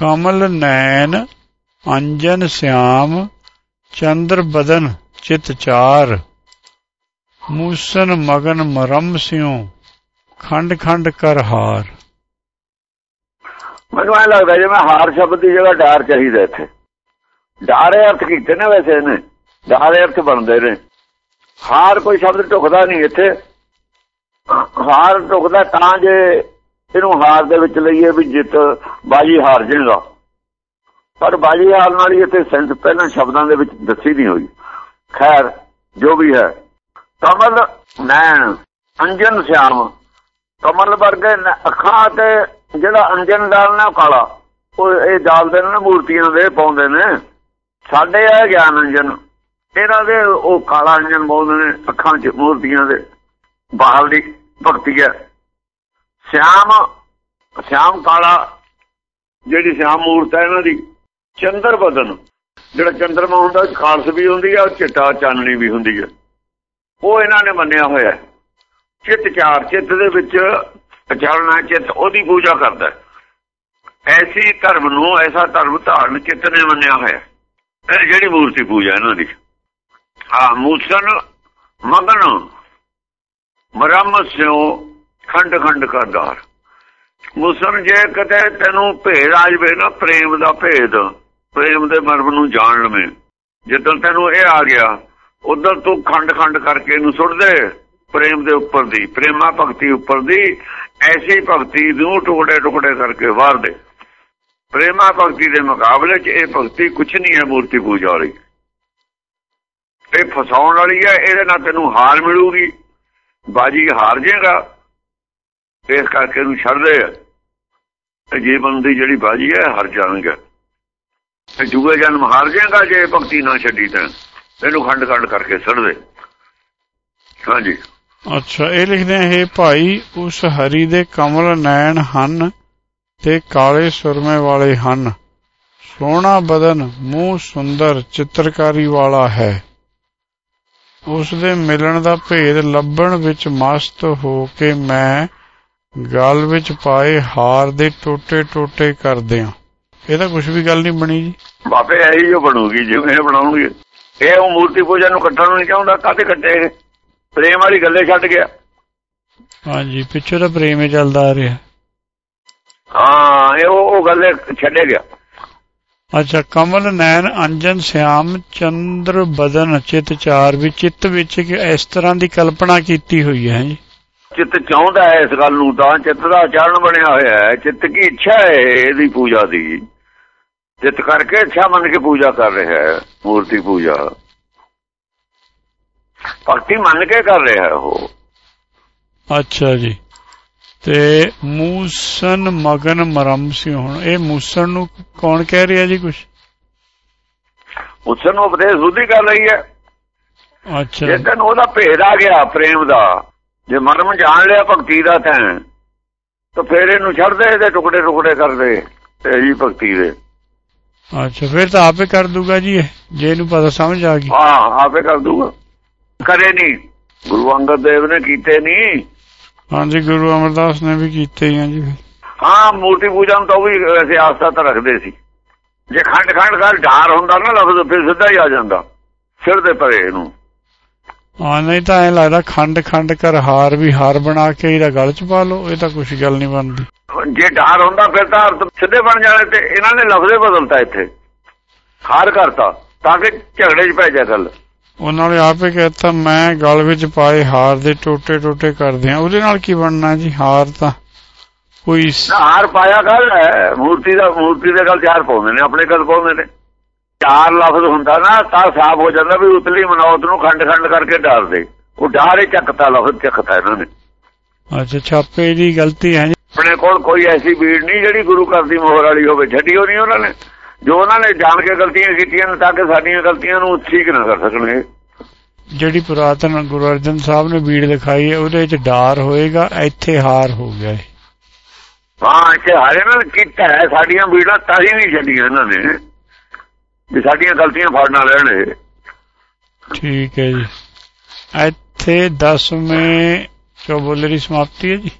ਕਮਲ ਨੈਣ, ਅੰਜਨ ਸਿਆਮ, ਚੰਦਰ ਬਦਨ, ਚਿਤ ਚਾਰ। ਮੂਸਨ ਮਗਨ ਮਰਮ ਸਿਉ, ਖੰਡ ਖੰਡ ਕਰ ਹਾਰ। ਮੈਨੂੰ ਐ ਲੱਗਦਾ ਜਿਵੇਂ ਹਾਰ ਸ਼ਬਦ ਦੀ ਜਗ੍ਹਾ ਡਾਰ ਚਾਹੀਦਾ ਇੱਥੇ। ਡਾਰੇ ਅਰਥ ਕੀਤੇ ਨੇ ਵੈਸੇ ਨੇ ਡਾਰੇ ਅਰਥ ਬਣਦੇ ਨੇ। ਹਾਰ ਕੋਈ ਸ਼ਬਦ ਢੁਕਦਾ ਨਹੀਂ ਇੱਥੇ। ਹਾਰ ਢੁਕਦਾ ਤਾਂ ਜੇ ਇਹਨੂੰ ਹਾਰ ਦੇ ਵਿੱਚ ਲਈਏ ਵੀ ਜਿੱਤ ਬਾਜੀ ਹਾਰ ਜਾਏਗਾ ਪਰ ਬਾਜੀ ਹਾਰ ਨਾਲ ਹੀ ਇੱਥੇ ਸੈਂਸ ਪਹਿਲਾਂ ਸ਼ਬਦਾਂ ਦੇ ਵਿੱਚ ਦੱਸੀ ਨਹੀਂ ਹੋਈ। ਖੈਰ, ਜੋ ਵੀ ਹੈ। ਕਮਲ ਨੈਣ, ਅੰਜਨ ਸਿਆਮ। ਕਮਲ ਵਰਗੇ ਅੱਖਾਂ ਤੇ ਜਿਹੜਾ ਅੰਜਨ ਦਾਲ ਨਾ ਕਾਲਾ, ਉਹ ਇਹ ਦਾਲਦੇ ਨੇ ਮੂਰਤੀਆਂ ਦੇ, ਪਾਉਂਦੇ ਨੇ। ਸਾਡੇ ਆ ਗਿਆਨ ਅੰਜਨ। ਇਹਨਾਂ ਦੇ ਉਹ ਕਾਲਾ ਅੰਜਨ ਪਾਉਂਦੇ ਨੇ ਅੱਖਾਂ 'ਚ, ਮੂਰਤੀਆਂ ਦੇ। ਬਾਹਰ ਦੀ ਭਗਤੀ ਹੈ। ਸਿਆਮ ਸਿਆਮ ਕਾਲਾ, ਜਿਹੜੀ ਸਿਆਮ ਮੂਰਤ ਹੈ ਇਹਨਾਂ ਦੀ, ਚੰਦਰ ਬਦਨ ਜਿਹੜਾ ਚੰਦਰਮਾ ਹੁੰਦਾ ਖਾਲਸ ਵੀ ਹੁੰਦੀ ਹੈ ਚਿੱਟਾ ਚਾਨਣੀ ਵੀ ਹੁੰਦੀ ਹੈ ਉਹ ਇਹਨਾਂ ਨੇ ਮੰਨਿਆ ਹੋਇਆ ਚਿੱਤ ਚਾਰ, ਚਿੱਤ ਦੇ ਵਿੱਚ ਚੱਲਣਾ ਚਿੱਤ ਉਹਦੀ ਪੂਜਾ ਕਰਦਾ ਐਸੀ ਧਰਮ ਨੂੰ, ਐਸਾ ਧਰਮ ਧਾਰਨ ਚਿੱਤ ਨੇ ਮੰਨਿਆ ਹੋਇਆ ਇਹ ਜਿਹੜੀ ਮੂਰਤੀ ਪੂਜਾ ਇਹਨਾਂ ਦੀ। ਆ ਮੂਸਨ, ਮਗਨ ਮਰਮ ਸਿਓ ਖੰਡ ਖੰਡ ਕਰਦਾਰ ਮੂਸਨ ਜੇ ਕਦੇ ਤੈਨੂੰ ਭੇਦ ਆ ਜਵੇ ਨਾ, ਪ੍ਰੇਮ ਦਾ ਭੇਦ, ਪ੍ਰੇਮ ਦੇ ਮਰਮ ਨੂੰ ਜਾਣ ਲਵੇਂ। ਜਦੋਂ ਤੈਨੂੰ ਇਹ ਆ ਗਿਆ ਉਧਰ ਤੂੰ ਖੰਡ ਖੰਡ ਕਰਕੇ ਇਹਨੂੰ ਸੁੱਟ ਦੇ। ਪ੍ਰੇਮ ਦੇ ਉੱਪਰ ਦੀ, ਪ੍ਰੇਮਾ ਭਗਤੀ ਉੱਪਰ ਦੀ, ਐਸੀ ਭਗਤੀ ਨੂੰ ਟੁਕੜੇ ਟੁਕੜੇ ਕਰਕੇ ਵਾਰ ਦੇ। ਪ੍ਰੇਮਾ ਭਗਤੀ ਦੇ ਮੁਕਾਬਲੇ 'ਚ ਇਹ ਭਗਤੀ ਕੁਛ ਨਹੀਂ ਹੈ ਮੂਰਤੀ ਪੂਜਾ ਵਾਲੀ। ਇਹ ਫਸਾਉਣ ਵਾਲੀ ਹੈ, ਇਹਦੇ ਨਾਲ ਤੈਨੂੰ ਹਾਰ ਮਿਲੂਗੀ। ਬਾਜੀ ਹਾਰ ਜੇਗਾ। ਇਸ ਕਰਕੇ ਇਹਨੂੰ ਛੱਡ ਦੇ। ਜੀਵਨ ਦੀ ਜਿਹੜੀ ਬਾਜੀ ਹੈ, ਹਾਰ ਜਾਣਗੇ। ਤੇ ਜੂਏ ਜਨਮ ਹਾਰ ਜਾਏਗਾ ਜੇ ਭਗਤੀ ਨਾ ਛੱਡੀ ਤਾਂ। ਇਹਨੂੰ ਖੰਡ ਖੰਡ ਕਰਕੇ ਛੱਡ ਹਾਂਜੀ। ਅੱਛਾ, ਇਹ ਲਿਖਦੇ ਆ ਇਹ ਭਾਈ, ਉਸ ਹਰੀ ਦੇ ਕਮਲ ਨੈਣ ਹਨ ਤੇ ਕਾਲੇ ਸੁਰਮੇ ਵਾਲੇ ਹਨ। ਸੋਹਣਾ ਬਦਨ, ਮੂੰਹ ਸੁੰਦਰ, ਚਿੱਤਰਕਾਰੀ ਵਾਲਾ ਹੈ। ਉਸ ਦੇ ਮਿਲਣ ਦਾ ਭੇਦ ਲੱਭਣ ਵਿੱਚ ਮਸਤ ਹੋ ਕੇ ਮੈਂ ਗਲ ਵਿੱਚ ਪਾਏ ਹਾਰ ਦੇ ਟੋਟੇ ਟੋਟੇ ਕਰਦਿਆਂ ਇਹ ਤਾਂ ਕੁਝ ਵੀ ਗੱਲ ਨਹੀਂ ਬਣੀ ਜੀ। ਬਾਪੇ ਇਹੀ ਜੋ ਬਣੂਗੀ ਜਿਵੇਂ ਬਣਾਉਣਗੇ। ਇਹ ਉਹ ਮੂਰਤੀ ਪੂਜਾ ਨੂੰ ਕੱਟਣ ਨਹੀਂ ਚਾਹੁੰਦਾ ਕਾਹਦੇ ਕੱਟੇ ਪ੍ਰੇਮ ਵਾਲੀ ਗੱਲੇ ਛੱਡ ਗਿਆ। ਹਾਂਜੀ ਪਿੱਛੇ ਤਾਂ ਪ੍ਰੇਮ ਹੀ ਚੱਲਦਾ ਆ ਰਿਹਾ। ਹਾਂ ਇਹ ਉਹ ਗੱਲੇ ਛੱਡੇ ਗਿਆ। ਅੱਛਾ ਕਮਲ ਨੈਣ ਅੰਜਨ ਸਿਆਮ ਚੰਦਰ ਬਦਨ ਚਿਤ ਚਾਰ ਵੀ ਚਿੱਤ ਵਿੱਚ ਇਸ ਤਰ੍ਹਾਂ ਦੀ ਕਲਪਨਾ ਕੀਤੀ ਹੋਈ ਹੈ ਜੀ। ਚਿੱਤ ਚਾਹੁੰਦਾ ਹੈ ਇਸ ਗੱਲ ਨੂੰ ਤਾਂ ਚਿੱਤ ਦਾ ਚਰਨ ਬਣਿਆ ਹੋਇਆ ਹੈ। ਚਿੱਤ ਕੀ ਇੱਛਾ ਹੈ ਇਹਦੀ ਪੂਜਾ ਦੀ? ਚਿੱਤ ਕਰਕੇ ਇੱਛਾ ਮੰਨ ਕੇ ਪੂਜਾ ਕਰ ਰਿਹਾ ਹੈ ਮੂਰਤੀ ਪੂਜਾ। ਭਗਤੀ ਮੰਨ ਕੇ ਕਰ ਰਿਹਾ ਹੈ ਉਹ। ਅੱਛਾ ਜੀ। ਤੇ ਮੂਸਨ ਮਗਨ ਮਰਮ ਸੀ ਹੁਣ। ਇਹ ਮੂਸਨ ਨੂੰ ਕੌਣ ਕਹਿ ਰਿਹਾ ਜੀ ਕੁਛ? ਉਸ ਨੂੰ ਉਪਦੇਸ਼ ਸੁਧੀ ਕਰ ਰਹੀ ਹੈ। ਅੱਛਾ। ਜੇ ਤੈਨੂੰ ਉਹਦਾ ਭੇਦ ਆ ਗਿਆ ਪ੍ਰੇਮ ਦਾ ਜੇ ਮਰਮ ਜਾਣ ਲਿਆ ਭਗਤੀ ਦਾ ਤੈਂ ਤਾਂ ਫੇਰ ਇਹਨੂੰ ਛੱਡ ਦੇ ਇਹਦੇ ਟੁਕੜੇ ਟੁਕੜੇ ਕਰ ਦੇ ਤੇ ਜੀ ਭਗਤੀ ਦੇ। ਅੱਛਾ ਫਿਰ ਤਾਂ ਆਪੇ ਕਰ ਦੂਗਾ ਜੀ ਜੇ ਇਹਨੂੰ ਪਤਾ ਸਮਝ ਆ ਗਈ। ਹਾਂ ਆਪੇ ਕਰ ਦੂਗਾ। ਕਰੇ ਨਹੀਂ ਗੁਰੂ ਅੰਗਦ ਦੇਵ ਨੇ ਕੀਤੇ ਨਹੀਂ ਹਾਂਜੀ ਗੁਰੂ ਅਮਰਦਾਸ ਨੇ ਵੀ ਕੀਤੇ ਹੀ ਆ ਜੀ। ਹਾਂ ਮੂਰਤੀ ਪੂਜਾ ਨੂੰ ਤਾਂ ਵੀ ਵੈਸੇ ਆਸਤਾ ਤਾਂ ਰੱਖਦੇ ਸੀ। ਜੇ ਖੰਡ ਖੰਡ ਕਰ ਢਾਰ ਹੁੰਦਾ ਨਾ ਲਫ਼ਜ਼ ਫਿਰ ਸਿੱਧਾ ਹੀ ਆ ਜਾਂਦਾ। ਸਿਰ ਦੇ ਪਰੇ ਇਹਨੂੰ। ਹਾਂ ਨਹੀਂ ਤਾਂ ਐ ਲੱਗਦਾ ਖੰਡ ਖੰਡ ਕਰ ਹਾਰ ਵੀ ਹਾਰ ਬਣਾ ਕੇ ਇਹਦਾ ਗਲ ਚ ਪਾ ਲਓ ਇਹ ਤਾਂ ਕੁਛ ਗੱਲ ਨਹੀਂ ਬਣਦੀ। ਜੇ ਢਾਰ ਹੁੰਦਾ ਫਿਰ ਤਾਂ ਅਰਥ ਸਿੱਧੇ ਬਣ ਜਾਣੇ ਤੇ ਇਹਨਾਂ ਨੇ ਲਫ਼ਜ਼ੇ ਬਦਲਤਾ ਇੱਥੇ। ਹਾਰ ਕਰਤਾ ਤਾਂ ਕਿ ਝਗੜੇ 'ਚ ਪੈ ਜਾ ਗੱਲ। ਉਹਨਾਂ ਨੇ ਆਪੇ ਕਹਿਤਾ ਮੈਂ ਗਲ ਵਿੱਚ ਪਾਏ ਹਾਰ ਦੇ ਟੋਟੇ ਟੋਟੇ ਕਰਦੇ ਆ ਉਹਦੇ ਨਾਲ ਕੀ ਬਣਨਾ ਜੀ ਹਾਰ ਤਾਂ ਕੋਈ ਹਾਰ ਪਾਇਆ ਗੱਲ ਹੈ ਮੂਰਤੀ ਦਾ ਮੂਰਤੀ ਦੇ ਗੱਲ ਚਾਰ ਪਾਉਂਦੇ ਨੇ ਆਪਣੇ ਗੱਲ ਪਾਉਂਦੇ ਨੇ। ਚਾਰ ਲਫ਼ਜ਼ ਹੁੰਦਾ ਨਾ ਤਾਂ ਸਾਫ਼ ਹੋ ਜਾਂਦਾ ਵੀ ਉਤਲੀ ਮਨੌਤ ਨੂੰ ਖੰਡ ਖੰਡ ਕਰਕੇ ਡਾਰ ਦੇ। ਉਹ ਡਾਰੇ ਚੱਕਤਾ ਲਫ਼ਜ਼ ਚੱਕਤਾ ਇਹਨਾਂ ਨੇ। ਅੱਛਾ ਛਾਪੇ ਦੀ ਗਲਤੀ ਹੈ ਜੀ। ਆਪਣੇ ਕੋਲ ਕੋਈ ਐਸੀ ਬੀੜ ਨਹੀਂ ਜਿਹੜੀ ਗੁਰੂ ਘਰ ਦੀ ਮੋਹਰ ਵਾਲੀ ਹੋਵੇ। ਛੱਡੀ ਹੋ ਨਹੀਂ ਉਹਨਾਂ ਨੇ। ਜੋ ਉਹਨਾਂ ਨੇ ਜਾਣ ਕੇ ਗਲਤੀਆਂ ਕੀਤੀਆਂ ਨੇ ਤਾਂ ਕਿ ਸਾਡੀਆਂ ਗਲਤੀਆਂ ਨੂੰ ਠੀਕ ਨਾ ਕਰ ਸਕਣਗੇ ਜਿਹੜੀ ਪੁਰਾਤਨ ਗੁਰੂ ਅਰਜਨ ਸਾਹਿਬ ਨੇ ਬੀੜ ਦਿਖਾਈ ਹੈ ਉਹਦੇ ਵਿੱਚ ਡਾਰ ਹੋਏਗਾ ਇੱਥੇ ਹਾਰ ਹੋ ਗਿਆ ਹੈ ਹਾਂ ਇੱਥੇ ਹਾਰੇ ਨਾਲ ਕੀਤਾ ਹੈ ਸਾਡੀਆਂ ਬੀੜਾਂ ਤਾਂ ਹੀ ਨਹੀਂ ਛੱਡੀਆਂ ਇਹਨਾਂ ਨੇ। ਵੀ ਸਾਡੀਆਂ ਗਲਤੀਆਂ ਫੜ ਨਾ। ਲੈਣ ਇਹ ਠੀਕ ਹੈ ਜੀ। ਇੱਥੇ 10ਵੇਂ ਚੌਬੋਲੇ ਦੀ ਸਮਾਪਤੀ ਹੈ ਜੀ।